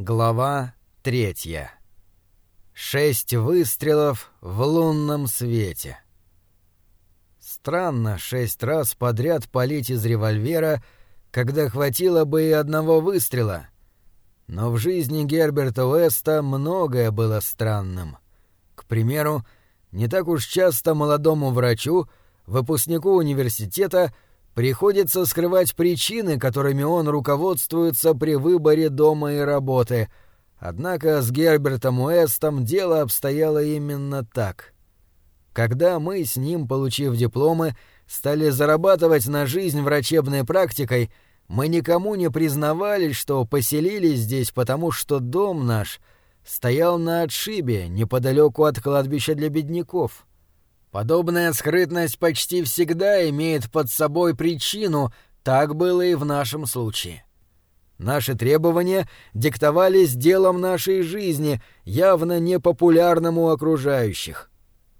Глава третья. Шесть выстрелов в лунном свете. Странно шесть раз подряд палить из револьвера, когда хватило бы и одного выстрела. Но в жизни Герберта Уэста многое было странным. К примеру, не так уж часто молодому врачу, выпускнику университета — Приходится скрывать причины, которыми он руководствуется при выборе дома и работы. Однако с Гербертом Уэстом дело обстояло именно так. Когда мы с ним, получив дипломы, стали зарабатывать на жизнь врачебной практикой, мы никому не признавались, что поселились здесь, потому что дом наш стоял на отшибе, неподалеку от кладбища для бедняков. Подобная скрытность почти всегда имеет под собой причину, так было и в нашем случае. Наши требования диктовались делом нашей жизни, явно непопулярным у окружающих.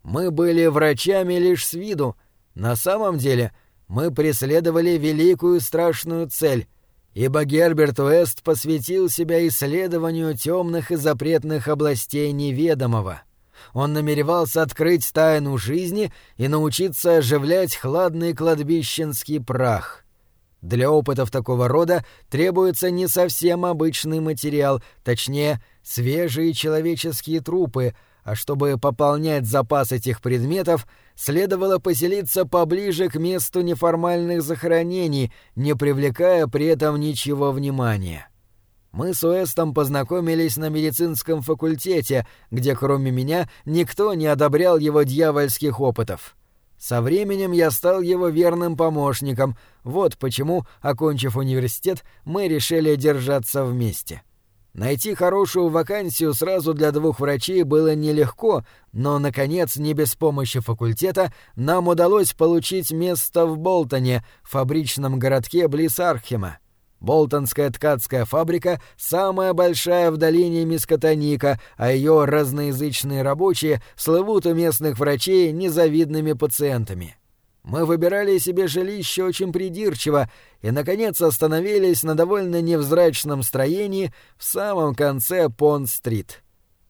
Мы были врачами лишь с виду, на самом деле мы преследовали великую страшную цель, ибо Герберт Уэст посвятил себя исследованию темных и запретных областей неведомого — он намеревался открыть тайну жизни и научиться оживлять хладный кладбищенский прах. Для опытов такого рода требуется не совсем обычный материал, точнее, свежие человеческие трупы, а чтобы пополнять запас этих предметов, следовало поселиться поближе к месту неформальных захоронений, не привлекая при этом ничего внимания. Мы с Уэстом познакомились на медицинском факультете, где кроме меня никто не одобрял его дьявольских опытов. Со временем я стал его верным помощником, вот почему, окончив университет, мы решили держаться вместе. Найти хорошую вакансию сразу для двух врачей было нелегко, но, наконец, не без помощи факультета, нам удалось получить место в Болтоне, фабричном городке близ Архема. Болтонская ткацкая фабрика самая большая в долине Мискотоника, а ее разноязычные рабочие слывут у местных врачей незавидными пациентами. Мы выбирали себе жилище очень придирчиво и, наконец, остановились на довольно невзрачном строении в самом конце Понт-стрит.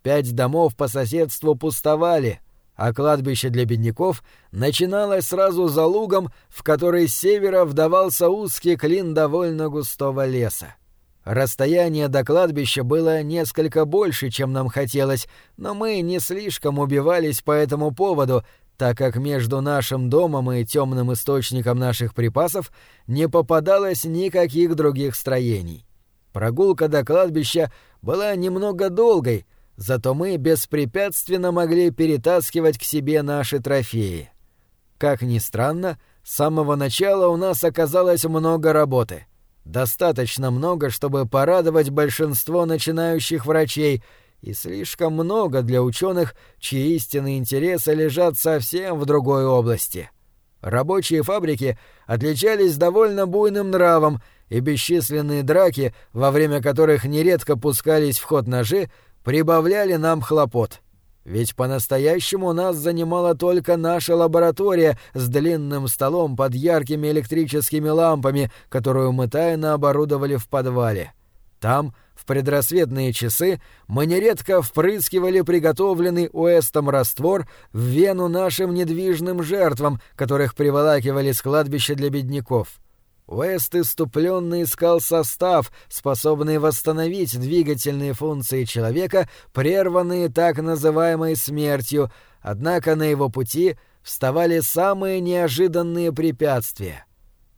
Пять домов по соседству пустовали — а кладбище для бедняков начиналось сразу за лугом, в который с севера вдавался узкий клин довольно густого леса. Расстояние до кладбища было несколько больше, чем нам хотелось, но мы не слишком убивались по этому поводу, так как между нашим домом и темным источником наших припасов не попадалось никаких других строений. Прогулка до кладбища была немного долгой — Зато мы беспрепятственно могли перетаскивать к себе наши трофеи. Как ни странно, с самого начала у нас оказалось много работы. Достаточно много, чтобы порадовать большинство начинающих врачей, и слишком много для ученых, чьи истинные интересы лежат совсем в другой области. Рабочие фабрики отличались довольно буйным нравом, и бесчисленные драки, во время которых нередко пускались в ход ножи, прибавляли нам хлопот. Ведь по-настоящему нас занимала только наша лаборатория с длинным столом под яркими электрическими лампами, которую мы тайно оборудовали в подвале. Там, в предрассветные часы, мы нередко впрыскивали приготовленный Уэстом раствор в вену нашим недвижным жертвам, которых приволакивали с кладбища для бедняков. Уэст иступленно искал состав, способный восстановить двигательные функции человека, прерванные так называемой смертью, однако на его пути вставали самые неожиданные препятствия.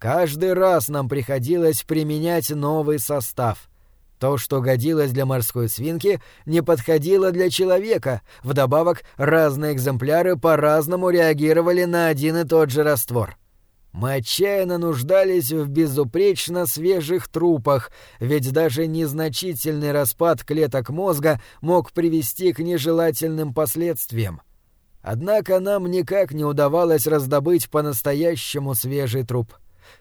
Каждый раз нам приходилось применять новый состав. То, что годилось для морской свинки, не подходило для человека. Вдобавок, разные экземпляры по-разному реагировали на один и тот же раствор. Мы отчаянно нуждались в безупречно свежих трупах, ведь даже незначительный распад клеток мозга мог привести к нежелательным последствиям. Однако нам никак не удавалось раздобыть по-настоящему свежий труп.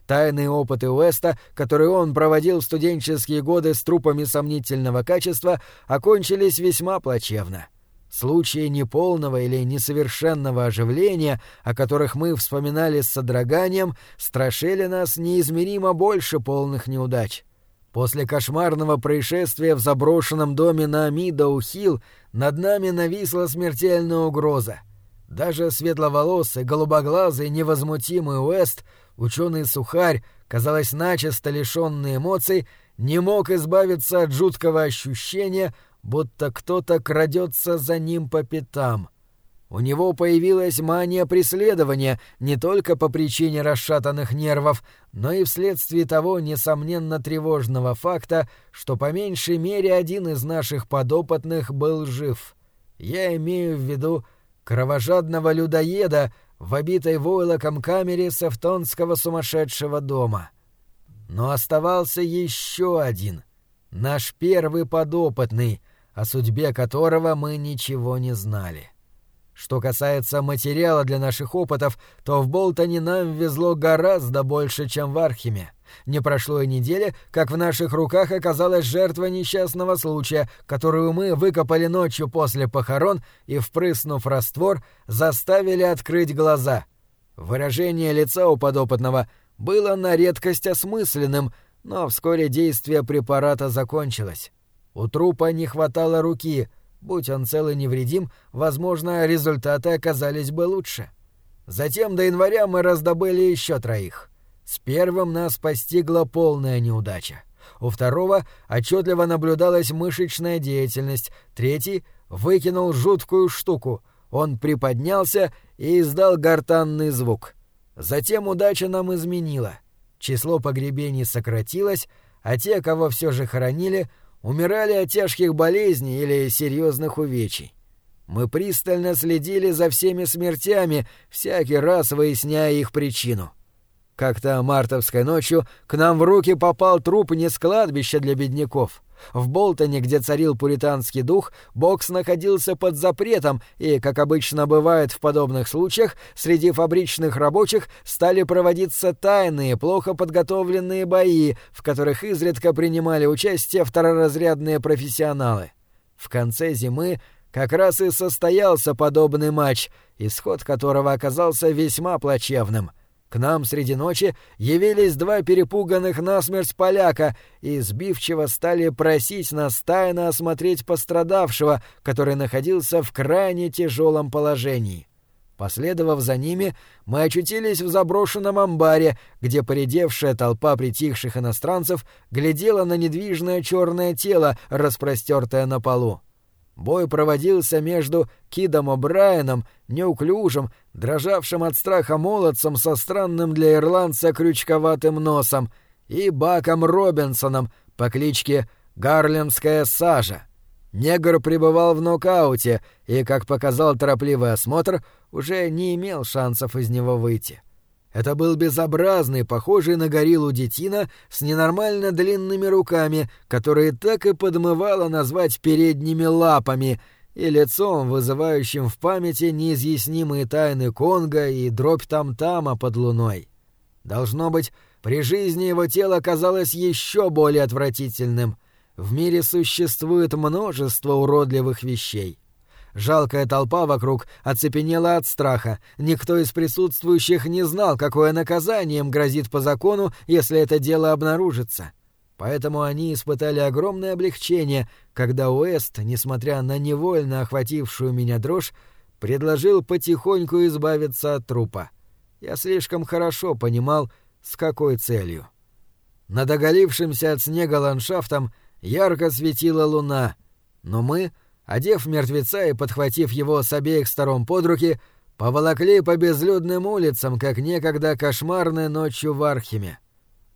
Тайные опыты Уэста, которые он проводил в студенческие годы с трупами сомнительного качества, окончились весьма плачевно. Случаи неполного или несовершенного оживления, о которых мы вспоминали с содроганием, страшили нас неизмеримо больше полных неудач. После кошмарного происшествия в заброшенном доме на Мидоу-Хилл над нами нависла смертельная угроза. Даже светловолосый, голубоглазый, невозмутимый Уэст, ученый-сухарь, казалось, начисто лишенный эмоций, не мог избавиться от жуткого ощущения, будто кто-то крадется за ним по пятам. У него появилась мания преследования не только по причине расшатанных нервов, но и вследствие того, несомненно, тревожного факта, что по меньшей мере один из наших подопытных был жив. Я имею в виду кровожадного людоеда в обитой войлоком камере Сефтонского сумасшедшего дома. Но оставался еще один, наш первый подопытный, о судьбе которого мы ничего не знали. Что касается материала для наших опытов, то в Болтоне нам везло гораздо больше, чем в Архиме. Не прошло и недели, как в наших руках оказалась жертва несчастного случая, которую мы выкопали ночью после похорон и, впрыснув раствор, заставили открыть глаза. Выражение лица у подопытного было на редкость осмысленным, но вскоре действие препарата закончилось. У трупа не хватало руки — Будь он цел и невредим, возможно, результаты оказались бы лучше. Затем до января мы раздобыли еще троих. С первым нас постигла полная неудача. У второго отчетливо наблюдалась мышечная деятельность, третий выкинул жуткую штуку. Он приподнялся и издал гортанный звук. Затем удача нам изменила. Число погребений сократилось, а те, кого все же хоронили, умирали от тяжких болезней или серьезных увечий. Мы пристально следили за всеми смертями, всякий раз выясняя их причину. Как-то мартовской ночью к нам в руки попал труп не с кладбища для бедняков — в Болтоне, где царил пуританский дух, бокс находился под запретом, и, как обычно бывает в подобных случаях, среди фабричных рабочих стали проводиться тайные, плохо подготовленные бои, в которых изредка принимали участие второразрядные профессионалы. В конце зимы как раз и состоялся подобный матч, исход которого оказался весьма плачевным — к нам среди ночи явились два перепуганных насмерть поляка и сбивчиво стали просить нас тайно осмотреть пострадавшего, который находился в крайне тяжелом положении. Последовав за ними, мы очутились в заброшенном амбаре, где поредевшая толпа притихших иностранцев глядела на недвижное черное тело, распростертое на полу. Бой проводился между Кидом О'Брайеном, неуклюжим, дрожавшим от страха молодцем со странным для ирландца крючковатым носом, и Баком Робинсоном по кличке Гарлемская Сажа. Негр пребывал в нокауте и, как показал торопливый осмотр, уже не имел шансов из него выйти. Это был безобразный, похожий на гориллу детина с ненормально длинными руками, которые так и подмывало назвать передними лапами, и лицом, вызывающим в памяти неизъяснимые тайны Конга и дробь там-тама под луной. Должно быть, при жизни его тело казалось еще более отвратительным. В мире существует множество уродливых вещей. Жалкая толпа вокруг оцепенела от страха. Никто из присутствующих не знал, какое наказание им грозит по закону, если это дело обнаружится. Поэтому они испытали огромное облегчение, когда Уэст, несмотря на невольно охватившую меня дрожь, предложил потихоньку избавиться от трупа. Я слишком хорошо понимал, с какой целью. Над оголившимся от снега ландшафтом ярко светила луна, но мы — одев мертвеца и подхватив его с обеих сторон под руки, поволокли по безлюдным улицам, как некогда кошмарной ночью в Архиме.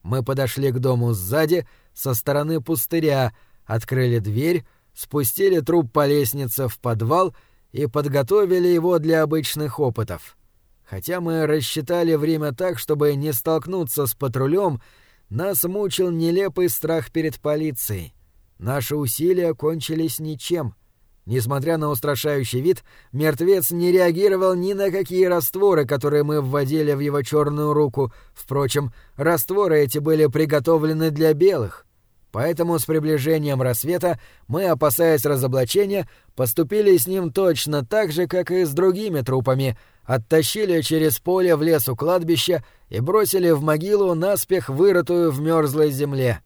Мы подошли к дому сзади, со стороны пустыря, открыли дверь, спустили труп по лестнице в подвал и подготовили его для обычных опытов. Хотя мы рассчитали время так, чтобы не столкнуться с патрулем, нас мучил нелепый страх перед полицией. Наши усилия кончились ничем — Несмотря на устрашающий вид, мертвец не реагировал ни на какие растворы, которые мы вводили в его черную руку. Впрочем, растворы эти были приготовлены для белых. Поэтому с приближением рассвета мы, опасаясь разоблачения, поступили с ним точно так же, как и с другими трупами, оттащили через поле в лес у кладбища и бросили в могилу наспех вырытую в мерзлой земле.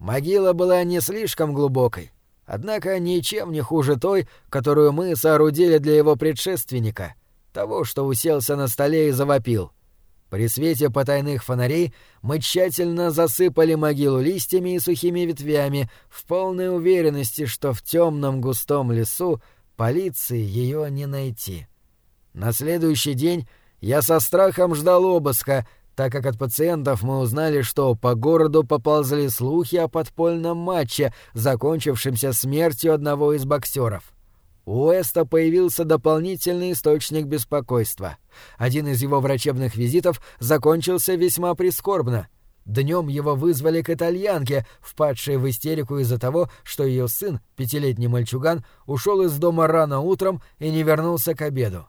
Могила была не слишком глубокой, однако ничем не хуже той, которую мы соорудили для его предшественника, того, что уселся на столе и завопил. При свете потайных фонарей мы тщательно засыпали могилу листьями и сухими ветвями, в полной уверенности, что в темном густом лесу полиции ее не найти. На следующий день я со страхом ждал обыска, так как от пациентов мы узнали, что по городу поползли слухи о подпольном матче, закончившемся смертью одного из боксеров. У Уэста появился дополнительный источник беспокойства. Один из его врачебных визитов закончился весьма прискорбно. Днем его вызвали к итальянке, впадшей в истерику из-за того, что ее сын, пятилетний мальчуган, ушел из дома рано утром и не вернулся к обеду.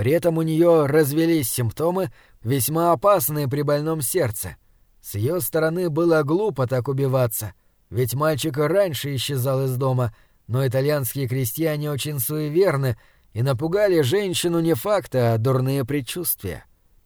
При этом у нее развелись симптомы, весьма опасные при больном сердце. С ее стороны было глупо так убиваться, ведь мальчик раньше исчезал из дома, но итальянские крестьяне очень суеверны и напугали женщину не факты, а дурные предчувствия.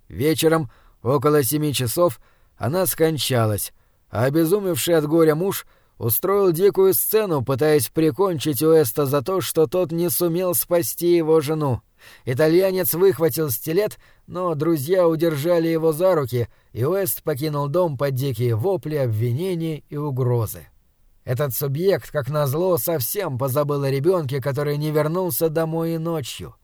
Вечером, около семи часов, она скончалась, а обезумевший от горя муж устроил дикую сцену, пытаясь прикончить Уэста за то, что тот не сумел спасти его жену. Итальянец выхватил стилет, но друзья удержали его за руки, и Уэст покинул дом под дикие вопли, обвинения и угрозы. Этот субъект, как назло, совсем позабыл о ребенке, который не вернулся домой ночью.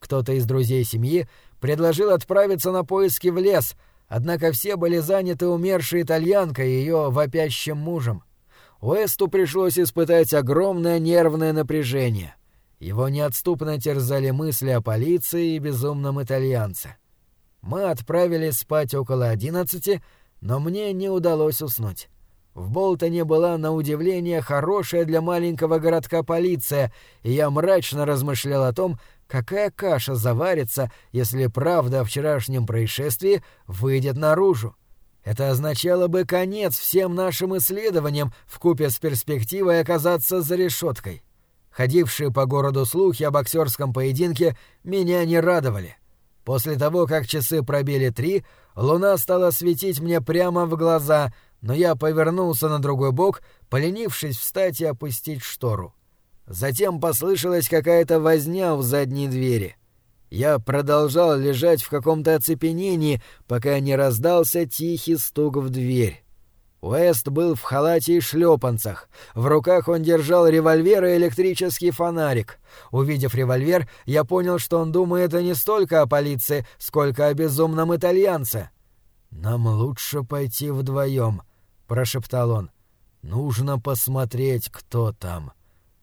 Кто-то из друзей семьи предложил отправиться на поиски в лес, однако все были заняты умершей итальянкой и ее вопящим мужем. Уэсту пришлось испытать огромное нервное напряжение. Его неотступно терзали мысли о полиции и безумном итальянце. Мы отправились спать около одиннадцати, но мне не удалось уснуть. В Болтоне была, на удивление, хорошая для маленького городка полиция, и я мрачно размышлял о том, какая каша заварится, если правда о вчерашнем происшествии выйдет наружу. Это означало бы конец всем нашим исследованиям в купе с перспективой оказаться за решеткой. Ходившие по городу слухи о боксерском поединке меня не радовали. После того, как часы пробили три, луна стала светить мне прямо в глаза, но я повернулся на другой бок, поленившись встать и опустить штору. Затем послышалась какая-то возня в задней двери. Я продолжал лежать в каком-то оцепенении, пока не раздался тихий стук в дверь. Уэст был в халате и шлепанцах. В руках он держал револьвер и электрический фонарик. Увидев револьвер, я понял, что он думает не столько о полиции, сколько о безумном итальянце. «Нам лучше пойти вдвоем», — прошептал он. «Нужно посмотреть, кто там.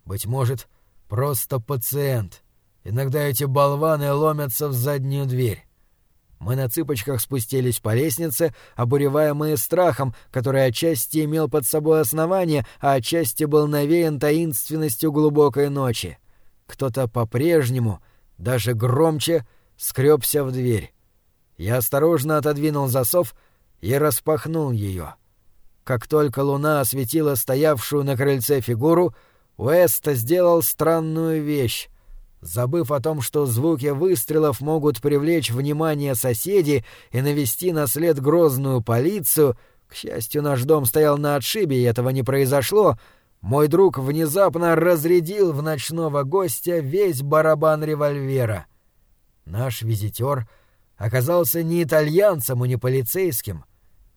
Быть может, просто пациент. Иногда эти болваны ломятся в заднюю дверь. Мы на цыпочках спустились по лестнице, обуреваемые страхом, который отчасти имел под собой основание, а отчасти был навеян таинственностью глубокой ночи. Кто-то по-прежнему, даже громче, скребся в дверь. Я осторожно отодвинул засов и распахнул ее. Как только луна осветила стоявшую на крыльце фигуру, Уэст сделал странную вещь. Забыв о том, что звуки выстрелов могут привлечь внимание соседей и навести на след грозную полицию, к счастью, наш дом стоял на отшибе, и этого не произошло, мой друг внезапно разрядил в ночного гостя весь барабан револьвера. Наш визитер оказался не итальянцем и не полицейским.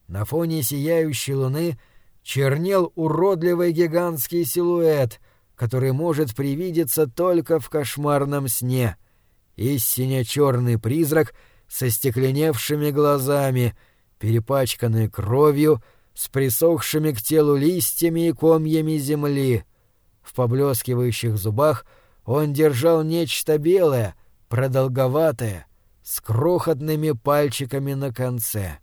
На фоне сияющей луны чернел уродливый гигантский силуэт — который может привидеться только в кошмарном сне. Истинно черный призрак со стекленевшими глазами, перепачканный кровью, с присохшими к телу листьями и комьями земли. В поблескивающих зубах он держал нечто белое, продолговатое, с крохотными пальчиками на конце.